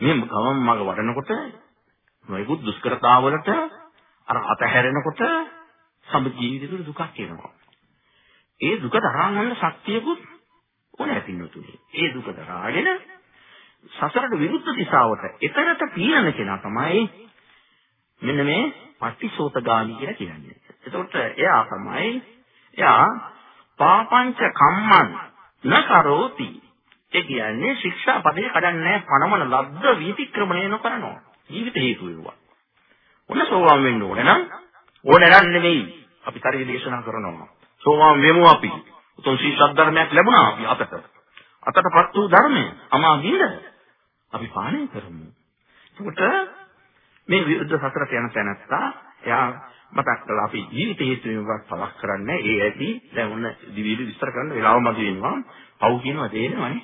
B: මේ ගමන් මග වඩනකොට නොයෙකුත් දුෂ්කරතාවලට අර අතහැරෙනකොට සම ජීවිතේ දුකක් එනවා. ඒ දුක දරාගන්න ශක්තියකුත් ඕන ඇතින්නතුනේ ඒ දුක දරාගෙන සසරට විරුද්ධ දිශාවට එතරට පීනන කෙනා තමයි මෙන්න මේ පටිසෝතගාමි කියලා කියන්නේ. එතකොට එයා තමයි එයා පාපංච කම්මං නකරෝති. ඒ කියන්නේ ශික්ෂා පදේ කඩන්නේ පණවන ලබ්ධ වීතික්‍රමණය නොකරනවා. ජීවිත හේතු වෙනවා. ඔන්න සෝවාන් වෙන්න ඕනේ නම් ඕනේ නම් නෙමෙයි. අපි තරි දේශනා කරනවා. සෝවාන් වෙමු අපි. උතුම් සී සද්ධර්මයක් ලැබුණා අපි අතට. අතටපත් වූ ධර්මය අමා ගින්ද අපි පාණය කරමු. එතකොට මේ විරුද්ධ සතරට යන තැනත්තා. එයා මතක් කළා අපි ජීවිත හේතුවෙන්වත් පවක් කරන්නේ ඒ ඇති දැන් ඔන්න දිවිලි විස්තර කරන්න වෙලාව මදි වෙනවා. පව් කියනවා තේරෙනවනේ.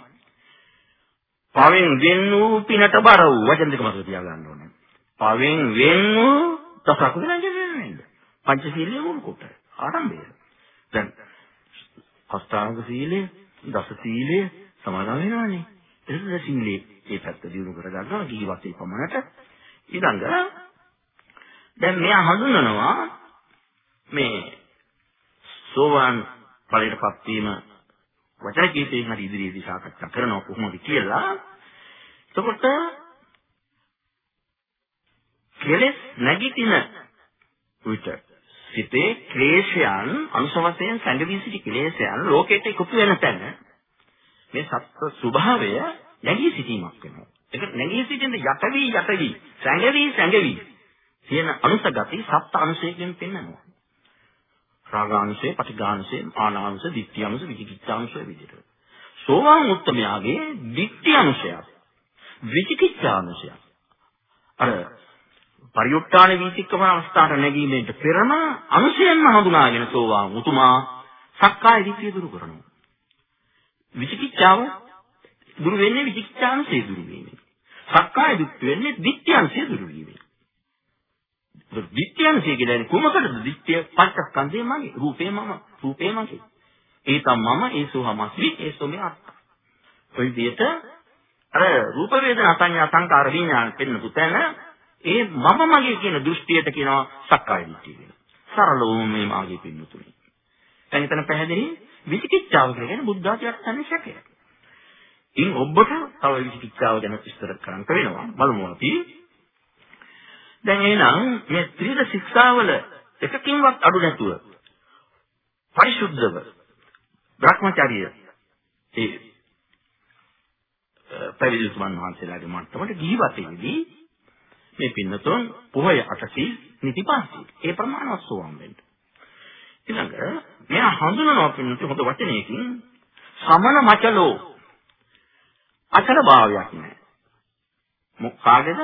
B: පවෙන් වෙන් වූ පිනට බර වූ වචන දෙක මතක තියාගන්න ඕනේ. පවෙන් වෙන් වූ දසකුල නේද පංචශීලයේ මුල් කොට ආරම්භය. දැන් අෂ්ටාංග සීලය දස සීලය සමාදන් වෙනවානේ. ඒක සීලේ ඒ පැත්ත දිනු කරගන්නවා. ජීවිතේ පමණට ඊළඟ දැන් මෙයා හඳුන්වනවා මේ සෝවාන් ඵලයටපත් වීම වචන කීපයෙන් හරි ඉදිරියේදී සාකච්ඡා කරනවා කොහොමද කියලා. එතකොට කෙලෙස් නැගිටින විට සිතේ ක්ලේශයන් අනුසවසයෙන් සැඟවී සිටි ක්ලේශයන් ලෝකෙට එකතු වෙන තැන මේ සත්‍ය ස්වභාවය නැගී සිටීමක් වෙනවා. ඒක නැගී සිටින්න යටවි යටවි සැඟවි සැඟවි කියන අනුස ගති සප්ත අනුසයෙන් පෙන්වනවා. රාගාංශේ, පටිඝාංශේ, ආනාංශ, ditthියංශ, විචිකිච්ඡාංශ විදිහට. සෝවාන් උත්තමයාගේ ditthියංශය. විචිකිච්ඡාංශය. අර පරියුක්තාන වීතික්කම අවස්ථාවට නැගීමෙන්ට පෙරම අනුසයෙන්ම හඳුනාගෙන සෝවාන් උතුමා සක්කාය දිට්ඨිය දුරු කරනවා. විචිකිච්ඡාව දුරු වෙන්නේ විචිකිච්ඡාංශය දුරු වීමෙන්. සක්කාය දිට්ඨිය වෙන්නේ දිට්ඨියංශය දුරු වීමෙන්. දිට්ඨියංශය කියන්නේ කුමකටද දිට්ඨිය පංචස්කන්ධය මගේ රූපේ මම රූපේ මගේ. ඒ තම මම ඒසෝ හමස්වි ඒසෝ මේ අත්ත. ඔය විදිහට අර රූප වේදනා සංඥා සංකාර විඥාන පෙන්නපු තැන ඒ මම මගේ කියන දෘෂ්ටියට කියනවා සක්කාය දිට්ඨිය කියලා. සරලවම මේ මාගේ පින්නතුනේ. දැන් එතන පැහැදිලි විචිකිච්ඡාව කියන්නේ බුද්ධ ආචාර්ය සම්ශකය. ඉන් ඔබට තව විචිකිච්ඡාව ගැන විස්තර කරන්න වෙනවා. බලමු අපි. දැන් එහෙනම් මේ ත්‍රිවිධ ශික්ෂාවල එකකින්වත් අඩු නැතුව පරිශුද්ධව භ්‍රමචාරිය ඒ පැවිදි සුමන් වහන්සේලාගේ මට්ටමට ජීවිතයේදී මේ පින්නතුන් පොහොය අටසී නිතිපාසී ඒ ප්‍රමාණවත් සෝවම් වෙන්න. ඊළඟ මෙයා හඳුනනවා පින්නතු හොඳ වචනයකින් සමන මචලෝ අචල භාවයක් නැහැ. මොකාගේද?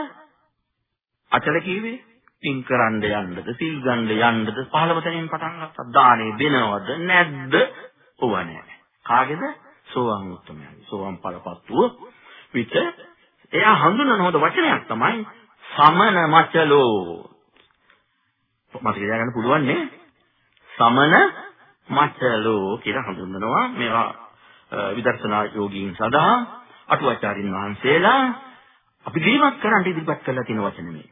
B: අචල කිව්වේ? පින් කරන්න යන්නද සිල් ගන්න යන්නද පහළව තැනින් පටන් ගත්තා. දානේ දෙනවද නැද්ද? ඕව නැහැ කාගේද? සෝවාන් උත්තමයන්ගේ සෝවාන් ඵලපත්තුව විත එයා හඳුනන හොඳ වචනයක් තමයි සමන මචලෝ. මට කියන්න පුළුවන් නේ? සමන මචලෝ කියලා හඳුන්වනවා. මේවා විදර්ශනා යෝගීන් සඳහා අටුවාචාරින් වහන්සේලා අපි දීමත් කරන්න ඉදිරිපත් කරලා තියෙන වචන මේ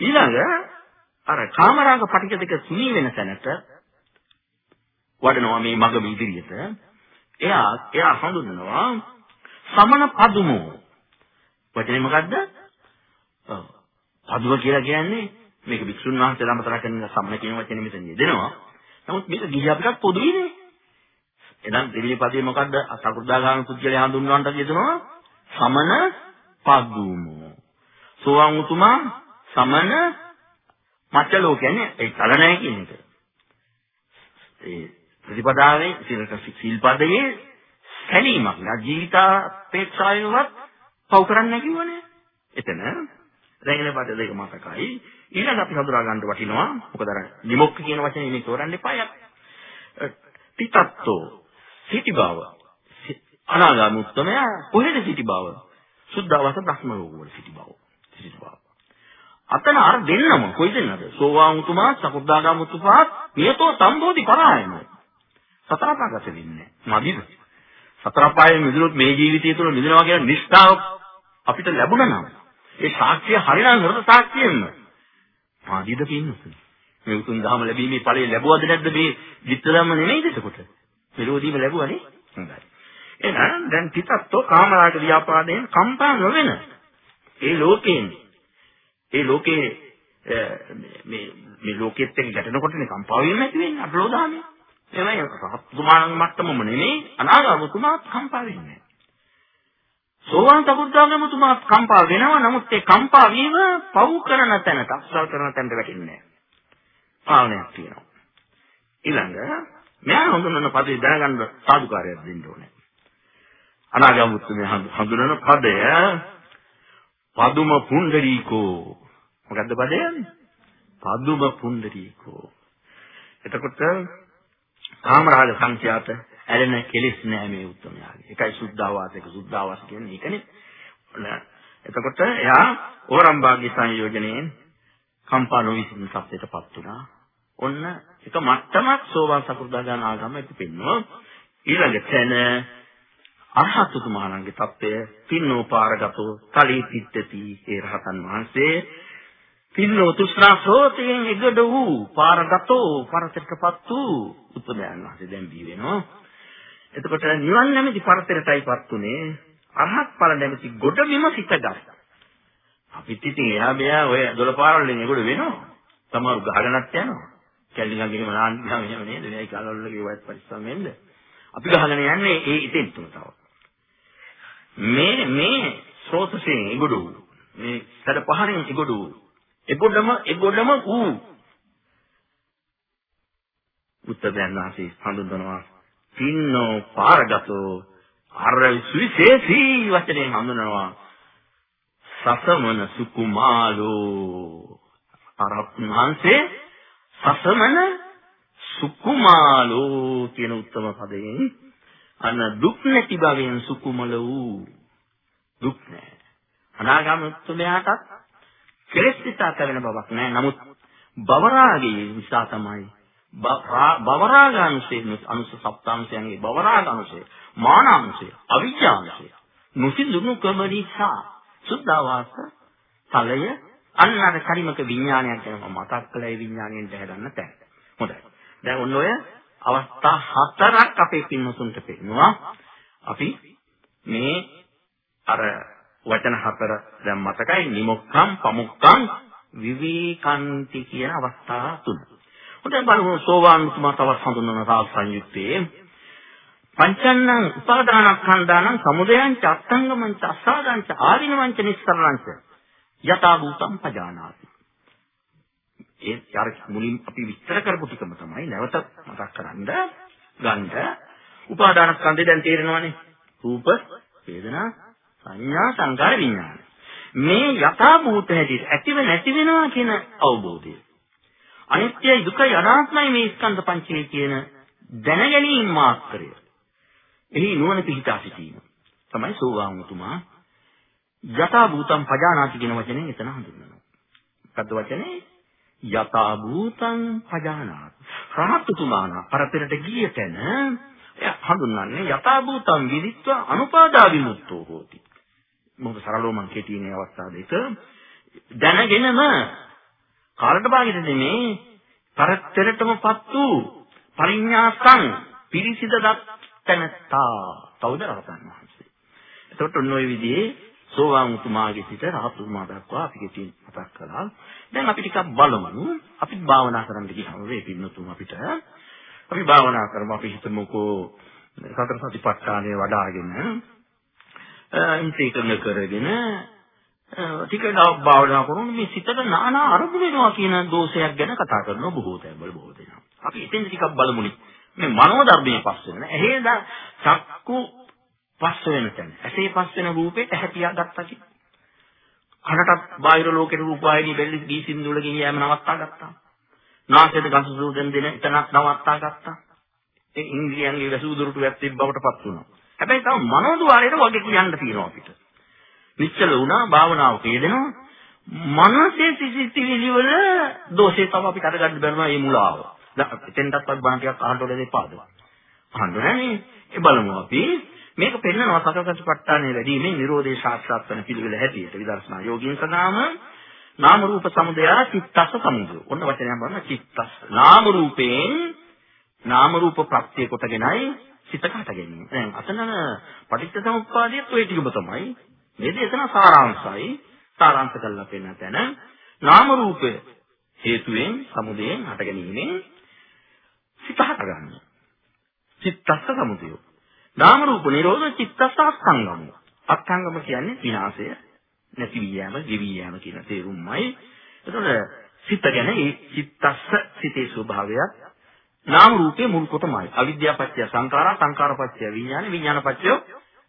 B: ඊළඟ අර කාමරාග පටික දෙක සුනී වෙන තැනට වඩනවා මේ මග ඉදිරියට එයා එයා හඳුන්වනවා සමන පදුමු වචනේ මොකද්ද? ඔව් පදුව කියලා කියන්නේ මේක වික්ෂුන් වහන්සේලා මතර කරන සමන කියන වචනේ මෙතන යෙදෙනවා. නමුත් මේක ගිහි අපිටත් පොදුයිනේ. එහෙනම් දෙවිලි පදේ මොකද්ද? අසකුදාගාමී පුද්ගලයා හඳුන්වන්නට යෙදෙනවා සමන පදුමු. සෝවාන් උතුමා සමන මච්චලෝ කියන්නේ ඒ චලනය කියන එක. ඒ ප්‍රතිපදාවේ සිල්පදයේ සැලීමක් නා ජීවිතාපේක්ෂාවෙන්වත් පව් කරන්නේ කිව්වනේ. එතන රැගෙන බඩ දෙක මතකයි. ඊළඟ අපි හඳුනා ගන්න වටිනවා. මොකද අර විමුක්ඛ කියන වචනේ ඉන්නේ තෝරන්න එපා. තිතත්තෝ සිටි බව. අනාගාමී උත්තමයා කොහෙද සිටි බව? සුද්ධවස බ්‍රහ්ම ලෝක වල සිටි බව. සිටි බව. අතන අර දෙන්නම කොයි දෙන්නද? සෝවාන් උතුමා, සකුද්දාගාම උතුමා, නියතෝ සම්බෝධි පරායනයි. සතර පාගත වෙන්නේ. මදිද? සතර පායෙන් මිදුනොත් මේ ජීවිතය තුළ මිදෙනවා කියන නිස්සාව අපිට ලැබුණා නම් ඒ සාක්ෂිය හරිනම් හෘද සාක්ෂියෙන්ම මදිද කියන්නේ. මේ උතුම් ධර්ම ලැබීමේ ඵලය ලැබුවද නැද්ද මේ විත්ත ධම්ම නෙමෙයිද එතකොට? මෙලෝදීම ලැබුවානේ. හොඳයි. එහෙනම් දැන් පිටත්තෝ කාමරාග ව්‍යාපාදයෙන් කම්පා නොවෙන ඒ ලෝකයෙන් ඒ ලෝකේ මේ මේ ලෝකෙත් එක්ක ගැටෙනකොටනේ කම්පා වීම ඇති වෙන්නේ අපලෝදාමේ. එමය රහත්තුමාන් මට්ටමම නෙමෙයි අනාගාමතුමාත් කම්පා වෙන්නේ. සෝවාන් සකුද්දාගම තුමාත් කම්පා වෙනවා නමුත් ඒ කම්පා වීම පව් කරන තැනට අක්සල් කරන තැනට වැටෙන්නේ නැහැ. පාලනයක් තියෙනවා. ඊළඟ මෙයා හඳුනන පදේ දැනගන්න සාදුකාරයක් දෙන්න ඕනේ. අනාගාමතුමේ හඳුනන පදය පදුම පුණ්ඩරීකෝ මොකද්ද පදය? පදුම පුණ්ඩරීකෝ. එතකොට කාමරාග සංඛ්‍යාත ඇලෙන කෙලෙස් නෑ මේ උත්තරයාගේ. ඒකයි සුද්ධාවාස එක සුද්ධාවාස කියන්නේ ඒකනේ. එතකොට එයා ඕරම්භාග්‍ය සංයෝජනයෙන් කම්පා නොවිසින් සත්‍යයටපත් වුණා. ඔන්න එක මට්ටමක් සෝවාන් සකෘදාගාන ආගම ඉති පෙන්වනවා. ඊළඟ තැන අරහතුතුමාණන්ගේ தත්ත්වය පින්නෝපාරගතෝ තලී තිත්තති ඒ රහතන් වහන්සේ පින්නෝ තුස්නා සෝතයෙන් එගඩ වූ පාරගතෝ පරතරටපත් වූ උත්තරයන් වහන්සේ දැන් බී වෙනවා. එතකොට නිවන් නැමැති පරතරටයිපත් උනේ අරහත් ඵල නැමැති ගොඩබිම සිටගත්. අපිත් ඉතින් එහා මෙහා ඔය දොළපාරවල එගොඩ වෙනවා. සමහර ගහගෙනත් යනවා. කැල්ලිගංගෙම නාන්න ගියාම එහෙම නේද? මේ කාලවලගේ වයත් පරිස්සම් වෙන්න. අපි ගහගෙන යන්නේ ඒ ඉතින් තුන තව. මේ මේ ස්රෝතසෙන් එගොඩ වූ මේ සැඩ පහරින් එගොඩ වූ එගොඩම එගොඩම ඌ උත්තරයන් වාසේ හඳුන්වනවා පින්නෝ පාරගතෝ අර සුවිශේෂී වචනේ හඳුන්වනවා සසමන සුකුමාලෝ අරහත්න්වහන්සේ සසමන සුකුමාලෝ කියන උත්තම පදයෙන් අන්න දුක් නැති භවෙන් සුකුමල වූ දුක් නැහැ අනාගාමී උත්තමයාටත් කෙලෙස් නිසා කැවෙන බවක් නැහැ නමුත් බවරාගයේ නිසා තමයි බවරාගාංශයේ අනුස සප්තාංශයන්ගේ බවරාගාංශය මානාංශය අවිජ්ජාංශය නොසිඳුණු කම නිසා සුද්ධාවාස ඵලය අන්න අර කරිමක විඥානයක් ගැන මතක් කළේ විඥාණයෙන් දැහැගන්න තැන. හොඳයි. දැන් ඔන්න ඔය අවස්ථා හතරක් අපේ පින්නතුන්ට පෙන්නවා. අපි මේ අර වචන හතර දැන් මතකයි නිමොක්කම් පමුක්කම් විවේකන්ති කියන අවස්ථා තුන. හොඳයි බලමු සෝවාන් තුමා තවත් හඳුන්වන රාග සංයුත්තේ පංචන්නං උපාදානස්කන්ධානං සමුදයං ච අත්ංගමං ච අසාදං ච ආරිනවං ච නිස්සරණං ච යථා භූතං පජානාති. ඒ අර මුලින් අපි විස්තර කරපු ටිකම තමයි නැවත මතක් කරන්ද ගන්න උපාදානස්කන්ධය දැන් තේරෙනවනේ. රූප, වේදනා, සංඥා, සංකාර, විඥාන. මේ යථා භූත හැටියට ඇතිව නැති වෙනවා කියන අවබෝධය. අනිත්‍යයි දුකයි අනාත්මයි මේ ස්කන්ධ පංචකය කියන දැනගැනීම මාත්‍රය. එහි නුවණ පිහිටා සිටීම තමයි සෝවාන් උතුමා යථා භූතං පජානාති කියන වචනේ එතන හඳුන්වනවා. මොකද්ද වචනේ? යථා භූතං පජානාති. රහතුතුමාන පරතරට ගිය තැන එයා හඳුන්වන්නේ යථා භූතං විදිත්වා අනුපාදා විමුක්තෝ හෝති. මොකද සරලව මං කෙටිනේ අවස්ථාව දෙක දැනගෙනම කාලට භාගෙට නෙමේ පරතරටමපත් වූ පරිඥාසං පිරිසිදු දත්තනතා තවද රහතන් වහන්සේ. එතකොට ඔන්න ඔය විදිහේ සෝවාන් උතුමාගේ සිට රහත් උතුමා දක්වා අපි කෙටියෙන් මතක් කළා. දැන් අපි ටිකක් බලමු. අපි භාවනා කරන්න ගියාම මේ පින්නතුම අපිට අපි භාවනා කරමු. අපි හිතමුකෝ සතර සතිපට්ඨානය වඩාගෙන ඉන්ද්‍රියකරණ කරගෙන ටික භාවනා කරන මේ සිතට নানা අරමුණු වෙනවා කියන දෝෂයක් ගැන කතා කරනවා බොහෝ තැන්වල බොහෝ දෙනා. අපි එතෙන් ටිකක් බලමුනේ. මේ මනෝධර්මයේ පස් වෙන. එහෙද චක්කු පස් වෙන තැන. ඇසේ පස් වෙන රූපෙට හැටියා ගත්තා කිය. කනටත් බාහිර ලෝකෙට රූපවාහිනී බෙල්ලි දී සින්දුවල ගිහින් යෑම නවත්තා ගත්තා. නාසයට ගඳ සුවඳ දෙන එතනක් නවත්තා ගත්තා. ඒ ඉන්ද්‍රියන්ගේ වැසූදුරුට වැත්තේ බවට පත් වුණා. හැබැයි තව මනෝද්වාරයට වගේ කියන්න තියෙනවා අපිට. නිශ්චල වුණා භාවනාවක යෙදෙනවා. මනසේ සිසිතිවිලි වල දෝෂේ තව අපිට අරගන්න බැරුණා මේ මුලාව. දැන් එතෙන්ටත් බණ ටිකක් අහන්න ඕනේ දෙපාද. අහන්න නෑනේ. ඒ බලමු අපි මේක පෙන්නනවා සතරසතිපට්ඨානයේ වැඩිමේ නිරෝධේ සාක්ෂාත් කරන පිළිවෙල හැටියට විදර්ශනා යෝගීන් සදාම නාම රූප සමුදය චිත්තස්ස සමුදය. ඔන්න වචනයක් බලන්න චිත්තස්ස. නාම රූපයෙන් නාම රූප ප්‍රත්‍ය කොටගෙනයි සිත කට ගැනීම. දැන් අතන පටිච්ච සමුප්පාදයේ ඔය ටිකම තමයි. මේක එතන සාරාංශයි. සාරාංශ කරලා පෙන්නන තැන නාම රූපය හේතුවෙන් සමුදයෙන් හට ගැනීමෙන් සිත හට ගන්නවා. චිත්තස්ස සමුදය. නාම රූප නිරෝධ චිත්තස්ස අස්තංගම. අස්තංගම කියන්නේ විනාශය, නැති වී යෑම, ගෙවි යෑම කියන තේරුමයි. එතකොට සිත ගැන ඒ චිත්තස්ස සිතේ ස්වභාවයත් නාම රූපේ මුල් කොටමයි. අවිද්‍යාව පත්‍ය සංඛාරා, සංඛාර පත්‍ය විඥාන, විඥාන පත්‍ය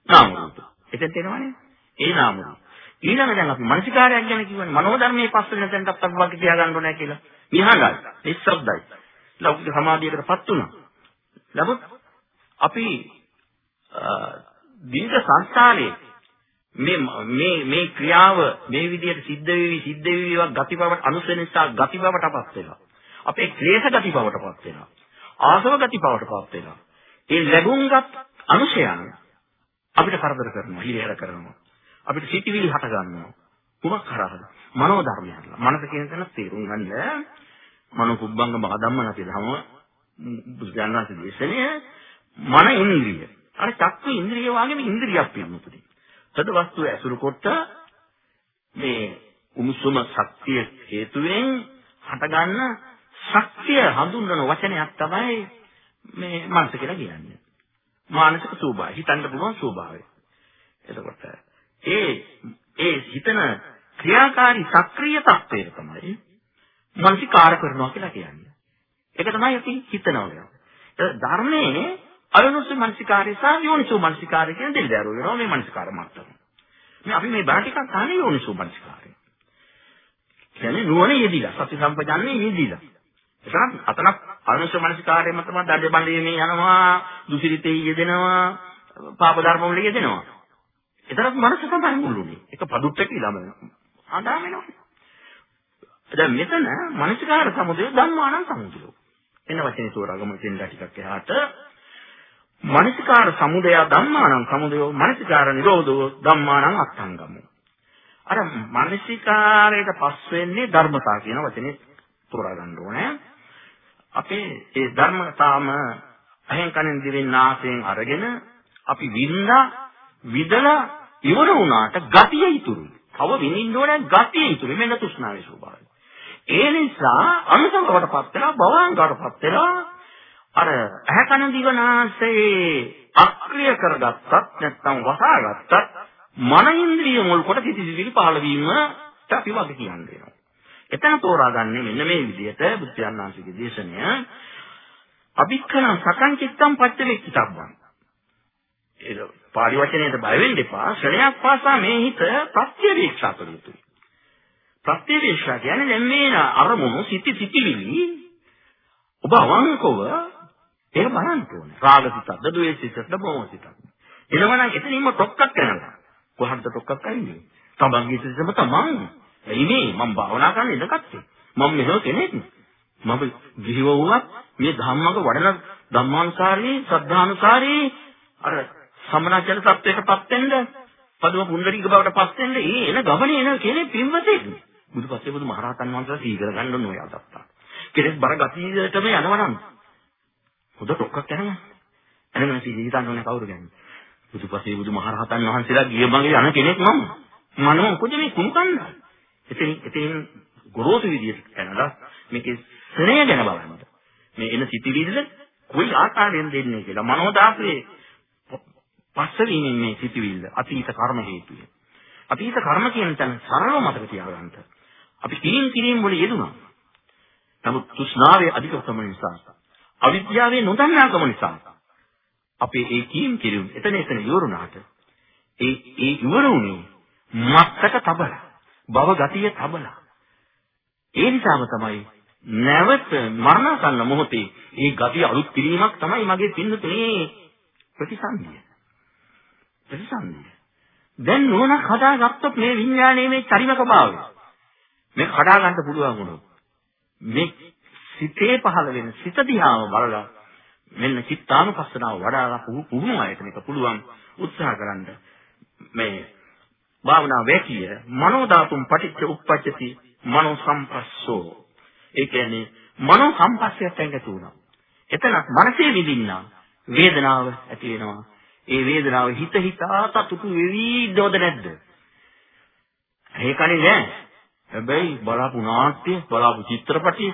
B: නාම රූප. එතෙන් තේරෙනවනේ? ඒ නාම රූප. ඊළඟ දැන් අපි මානසිකාරයක් ගැන කියවනේ මනෝධර්මයේ පස් වෙන තැනට අපි වගේ තියාගන්න ඕනේ කියලා. විහඟයි. නිස්සබ්දයි. ලෞකික සමාධියකටපත් වුණා. නමුත් අපි දීර්ඝ සංස්කාරයේ මේ මේ මේ ක්‍රියාව මේ විදිහට සිද්ධ වෙවි සිද්ධ වෙවිවක් ගතිබවට අනුසෙන නිසා ගතිබවටපත් වෙනවා. අපේ ක්ලේශ ගතිබවටපත් වෙනවා. ආසව ගතිබවටපත් වෙනවා. ඒ ලැබුම්ගත් අනුශයන අපිට කරදර කරනවා, හිරිහැර කරනවා. අපිට සිටිවිලි හට ගන්නවා. කුමක් කරාද? මනෝ ධර්මයන්. මනස කියන තැන තේරුම් ගන්න මනෝ කුබ්බංග මහධම්ම නැති ධම බුද්ධානාසේ දේශනේ මන ඉන්ද්‍රිය. අර චක්ක ඉන්ද්‍රිය වගේම ඉන්ද්‍රියක් පිළිමුතුනි. සද වස්තුව ඇසුරු කොට මේ උණුසුම ශක්තිය හේතුවෙන් හටගන්න ශක්තිය හඳුන්වන වචනයක් තමයි මේ මනස කියලා කියන්නේ. මානසික ස්වභාවය. හිතන්න පුළුවන් ස්වභාවය. එතකොට ඒ ඒ හිතන ක්‍රියාකාරී සක්‍රීය තත්ත්වය තමයි මනසිකාර කරනවා කියලා කියන්නේ. ඒක තමයි අපි හිතනවා. ධර්මයේ අයෝනිසෝ මනසිකාරය සහ යෝනිසෝ මනසිකාරය කියන දෙක දරුව වෙනවා මේ මනසිකාර මට්ටම. මේ අපි මේ බණ ටිකක් අහන්නේ යෝනිසෝ මනසිකාරය. කියන්නේ නුවණ යෙදිලා සති සම්පජාන්නේ යෙදිලා. එතන අතනක් අයෝනිසෝ මනසිකාරය මතම දඩ බඳීමේ යනවා, දුසිරිතේ යෙදෙනවා, පාප ධර්ම වල යෙදෙනවා. එතරම් මනස තමයි මුළුනේ. ඒක පදුට්ට කියලා මම ආදාම වෙනවා. දැන් මෙතන මනසිකාර සමුදය ධම්මාන සමුදය. එන වචනේ තෝරාගමු දෙන්න ටිකක් එහාට. මනසිකාර සමුදය ධම්මානං සමුදයෝ මනසිකාර නිරෝධෝ ධම්මානං අත්ංගමු. අර මනසිකාරයට පස් වෙන්නේ ධර්මතා කියන වචනේ තෝරා ගන්න ඕනේ. අපේ ඒ ධර්මතාවම අහෙන් කනෙන් දිවෙන් නාසයෙන් අරගෙන අපි වින්දා විදලා ඉවර වුණාට ගතිය ඉතුරුයි. තව විඳින්න ඕනේ ගතිය ඉතුරුයි. මෙන්න තෘෂ්ණාවේ ස්වභාවය. ඒ නිසා අනුසංගවටපත් වෙලා භවංගවටපත් වෙලා අර ඇහැ කන දිව නාසයේ අක්‍රිය කරගත්තත් නැත්නම් වසාගත්තත් මන ඉන්ද්‍රිය මුල් කොට සිටිසිලි පහළ වීමට අපි වග කියන්නේ. එතන තෝරාගන්නේ මෙන්න මේ විදිහට බුද්ධයන්ාංශිකේ දේශනය. අභික්ඛන සකං චිත්තම් පච්චවේක්කිතබ්බං ඒක පාලි වචනයට බය වෙන්න එපා. ශ්‍රණයක් පාසා මේ හිත ප්‍රත්‍යවේක්ෂා කළ යුතුයි. ප්‍රත්‍යවේක්ෂා කියන්නේ දැන් මේ අරමුණු සිටි සිටිවිලි ඔබ අවංකව ඒක බලන්න ඕනේ. රාග සිතක්ද ද්වේෂ සිතක්ද මොහ සිතක්ද? එනවනම් එතනින්ම ටොක්ක්ක් කරනවා කොහොමද ටොක්ක්ක් අයින්නේ තමන්ගේ සිතම තමන් එයි මේ? මම භාවනා කරන්න ඉඳගත්තේ මම මෙහෙම කෙනෙක් මම ගිහිව වුණත් මේ ධම්මක වඩන ධම්මානුසාරී ශ්‍රද්ධානුසාරී අර සමනාචල තත්වයකටපත් වෙන්න පදුම පුණ්ඩරික බවටපත් වෙන්න ඒ එන ගමනේ එන කෙනෙක් පින්වතෙක්. බුදුපස්සේ බුදු මහරහතන් වහන්සේලා සීකර ගන්න ඕන ඔය අදත්තා. කෙනෙක් බර ගතියටම යනවනම් හොඳ ටොක්කක් යනවා එනනම් සීහිතන්න ඕනේ කවුරු ගැන බුදුපස්සේ බුදු මහරහතන් වහන්සේලා ගිය මගේ යන කෙනෙක් මම මනෝ මොකද මේ කුණුකන්දා එතින් එතින් ගොරෝසු විදියට යනලා මේකේ ස්නේහ ගැන බලන්න මේ එන සිතිවිල්ල කොයි ආකාරයෙන් දෙන්නේ කියලා මනෝදාසයේ පස්සවීමෙන් මේ සිතිවිල්ල අතීත කර්ම හේතුය. අතීත කර්ම කියන තැන සරලව මතක තියාගන්න. අපි කිරින් කිරින් වල යෙදුණා. නමුත් තෘෂ්ණාවේ අධිකතම නිසා අවිද්‍යාවේ නොදන්නාකම නිසා අපේ ඒ කීම් කිරින් එතන එතන ඉවරුණාට ඒ ඒ ඉවරුනේ මත්තක තබලා භව ගතිය තබලා ඒ නිසාම තමයි නැවත මරණසන්න මොහොතේ ඒ ගතිය අලුත් කිරීමක් තමයි මගේ පින්නතුනේ ප්‍රතිසන්දිය. ප්‍රතිසන්දිය. දැන් නුවණක් හදාගත්තොත් මේ විඥානයේ මේ චරිමක භාවය මේක හදා ගන්න පුළුවන් වුණොත් මේ සිතේ පහළ වෙන සිත දිහාම බලලා මෙන්න චිත්තානුපස්සනාව වඩාලා පුහුණු අයට මේක පුළුවන් උත්සාහ කරන්න මේ භාවනා වේකිය මනෝ ධාතුම් පටිච්ච උප්පච්චති මනෝ සම්පස්සෝ ඒ කියන්නේ මනෝ සම්පස්සයක් ඇඟට උනා. එතන මනසේ විඳින්නා වේදනාව ඇති වෙනවා. ඒ වේදනාව හිත හිතා සතුටු වෙවි දොද නැද්ද? ඒකනේ නෑ. හැබැයි බලාපු නාට්‍ය, බලාපු චිත්‍රපටිය,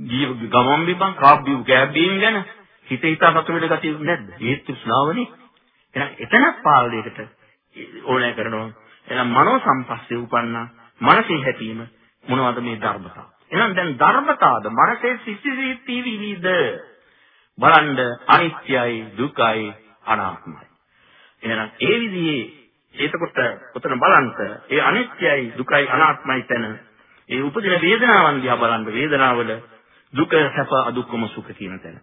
B: ජීව ගමන් බිමන් කාබ්බිව් කෑබ්බීම් ගැන හිත හිතා සතුටු වෙන ගතිය නැද්ද? ඒත් ස්නාවනේ. එහෙනම් එතනක් පාලනයකට ඕනෑ කරනවා. එහෙනම් මනෝ සම්පස්සේ උපන්නා මනසේ හැපීම මොනවද මේ ධර්මතාව? එහෙනම් දැන් ධර්මතාවද මනසේ සිසිවිති විවිධ බලන්න අනිත්‍යයි දුකයි අනාත්මයි. එහෙනම් ඒ විදිහේ එතකොට උතන බලන්න ඒ අනිත්‍යයි දුකයි අනාත්මයි තැන ඒ උපදින වේදනාවන් දිහා බලන්න වේදනාවල දුක සැප අදුක්කම සුඛ කියන තැන.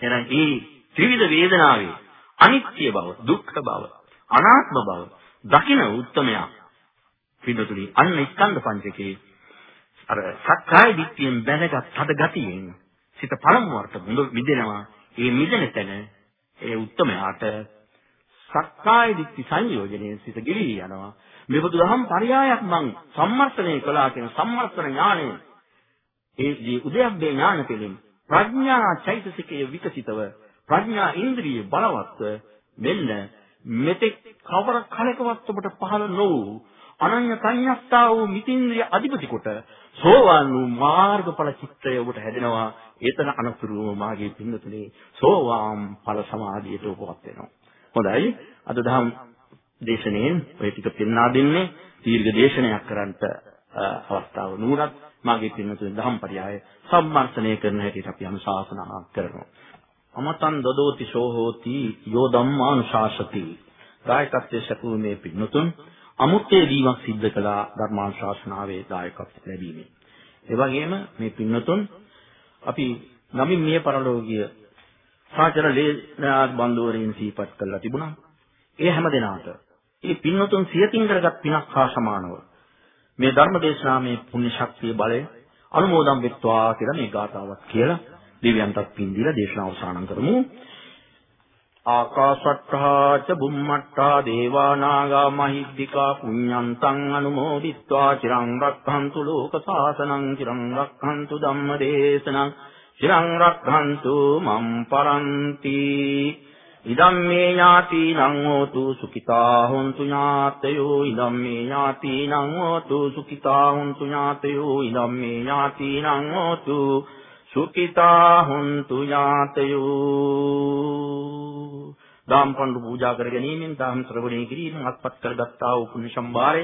B: එහෙනම් ඒ ත්‍රිවිධ වේදනාවේ අනිත්‍ය බව, දුක්ඛ බව, අනාත්ම බව දකින උත්තමයා පිටුතුනි අන්න ස්කන්ධ පංචකේ අර සක්කාය දිට්ඨියෙන් බැනගත් හද ගතියෙන් සිත පළමුවට මිදෙනවා. ඒ මිදෙන තැන ඒ උත්තමයාට සක්කාය දිට්ඨි සංයෝජනයේ සිත ගිලී යනවා. මේ බුදුදහම් පරයායක් මං සම්මර්ථනය කළා කියන සම්මර්ථන ඥාණය ඒ දී උදයබ්බේ ඥාන පිළින් ප්‍රඥා චෛතසිකයේ විකසිතව ප්‍රඥා ඉන්ද්‍රිය බලවත්ව මෙන්න මෙතෙක් කවර කලකවත් ඔබට පහළ නොවූ අනන්‍ය සංයස්තා වූ මිතින්ද්‍රිය අධිපති කොට සෝවාන් වූ මාර්ගඵල චිත්තය ඔබට හැදෙනවා. ඒතන අනතුරුව මාගේ පින්නතුනේ සෝවාන් ඵල සමාධියට උපවත් වෙනවා. හොඳයි. අද දහම් දේශනෙන් ඔය ටික පෙන්වා දෙන්නේ දීර්ඝ දේශනයක් කරන්නට අවස්ථාව නුනත් මාගේ පින්නතුනේ දහම් පරයය සම්මර්ෂණය කරන හැටියට අපි අනුශාසනා කරනවා අමතන් දදෝති සෝහෝති යෝ ධම්මානුශාසති කායකත්වයේ සතුනේ මේ පින්නතුන් අමුත්තේ දීමක් සිද්ධ කළා ධර්මානුශාසනාවේ දායකත්ව ලැබීමේ. ඒ වගේම මේ පින්නතුන් අපි නමින් මිය පරලෝකීය සාචර ලේනාත් බන්දුවරින් සීපත් කළා තිබුණා. ඒ හැම දිනාට මේ පින්නතුන් සියතින් කරගත් පිනක් හා සමානව මේ ධර්ම දේශනාවේ පුණ්‍ය ශක්තිය බලය අනුමෝදන් වෙත්වා කියලා මේ ගාතාවක් කියලා දෙවියන්ටත් පින් දීලා දේශනාව අවසන් කරමු. ආකාශට්ඨා ච බුම්මට්ඨා දේවා නාග මහිද්దికා පුඤ්ඤන්තං අනුමෝදිත්වා චිරං රක්ඛන්තු ලෝක සාසනං චිරං රක්ඛන්තු ධම්මදේශනං චිරං රක්ඛන්තු මම් පරන්ති ඉදම්මේ ඥාතිනං හෝතු සුඛිතා හොන්තු ඥාතයෝ ඉදම්මේ ඥාතිනං හෝතු සුඛිතා හොන්තු ඥාතයෝ ඉදම්මේ ඥාතිනං හෝතු සුඛිතා හොන්තු ඥාතයෝ. දාම්පණ්ඩු පූජා කර ගැනීමෙන් දාම් ශ්‍රවණය කිරීමෙන් අත්පත් කරගත්තා වූ පුණ්‍ය සම්භාරය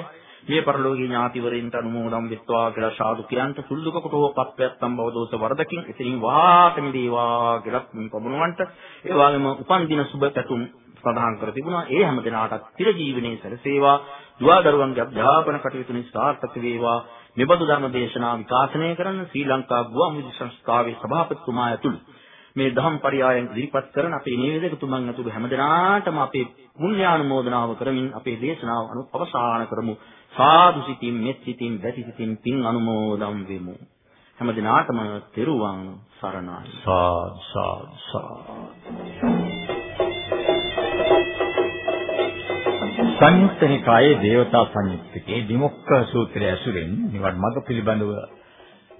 B: මේ පරලෝකීය ඥාතිවරින්ට අනුමෝදන් වෙත්වා කියලා සාදු කියන්ට සුල්ලුකකට හෝ පත්වැත්තම් බව දෝෂ වරදකින් එතනින් වාතමි දේවා කියලා පමුණවන්ට ඒ වගේම උපන් දින සුබ පැතුම් සඳහන් කර තිබුණා. ඒ හැම දිනාටත් චිර ජීවනයේ සැලසේවා දුවා දරුවන්ගේ අධ්‍යාපන කටයුතු නිසාර්ථක වේවා. මෙබඳු ධර්ම දේශනා විකාශනය කරන ශ්‍රී ලංකා ගුවන් විදුලි සංස්ථාවේ සභාපතිතුමා ඇතුළු මේ දහම් පරයයන් ඉදිරිපත් කරන අපේ නිවේදකතුමන් ඇතුළු හැමදෙනාටම අපේ පුණ්‍යානුමෝදනාව කරමින් අපේ දේශනාව අනුපවසාන කරමු. සාදු සිතින් මෙත් සිතින් වැටි සිතින් පින් අනුමෝදම් වෙමු. හැමදෙනාටම තෙරුවන් සරණයි.
A: සා සා සා සංයුක්ත නිකායේ දේවතා සංයුක්තකේ විමුක්ඛ සූත්‍රය ඇසුරෙන් නිවන් මඟ පිළිබඳව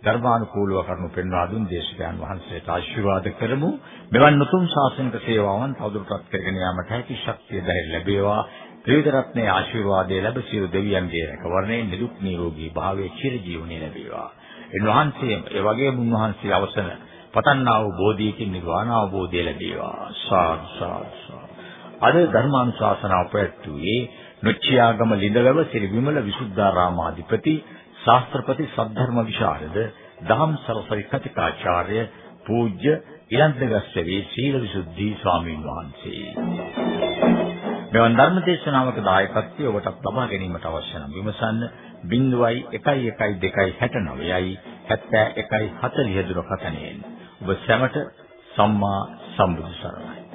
A: ධර්මානුකූලව කරුණු පෙන්වා දුන් දේශකයන් වහන්සේට ආශිර්වාද කරමු. මෙවන් උතුම් ශාසනික සේවාවන් තවදුරටත් කරගෙන යාමට හැකි ශක්තිය ධෛර්ය ලැබේවා. ත්‍රිවිධ රත්නයේ ආශිර්වාදය ලැබ සියලු දෙවියන්ගේ රැකවරණය නිදුක් නිරෝගී භාවයේ චිරජීවනයේ ලැබේවා. එන්වහන්සේ ඒ වගේම උන්වහන්සේ අවසන පතන්නා වූ බෝධියකින් නිර්වාණ අවබෝධය ලැබේවා. සාදු සාදු අද ධර්මානුශාසනාව පැවැත්වුවේ නොච්චියාගම ලිඳවැව ශ්‍රී විමල විසුද්ධාරාමාධිපති ශාස්ත්‍රපති සද්ධර්ම විශාරද දහම් සරසරි කතිකාචාර්ය පූජ්‍ය ඉලන්තගස්සවේ සීල විසුද්ධි ස්වාමීන් වහන්සේ. මෙවන් ධර්ම දේශනාවක දායකත්වය ඔබට ලබා ගැනීමට අවශ්‍ය නම් විමසන්න 011269යි 7140 දුරකථනයෙන් ඔබ සැමට සම්මා සම්බුදු සරණයි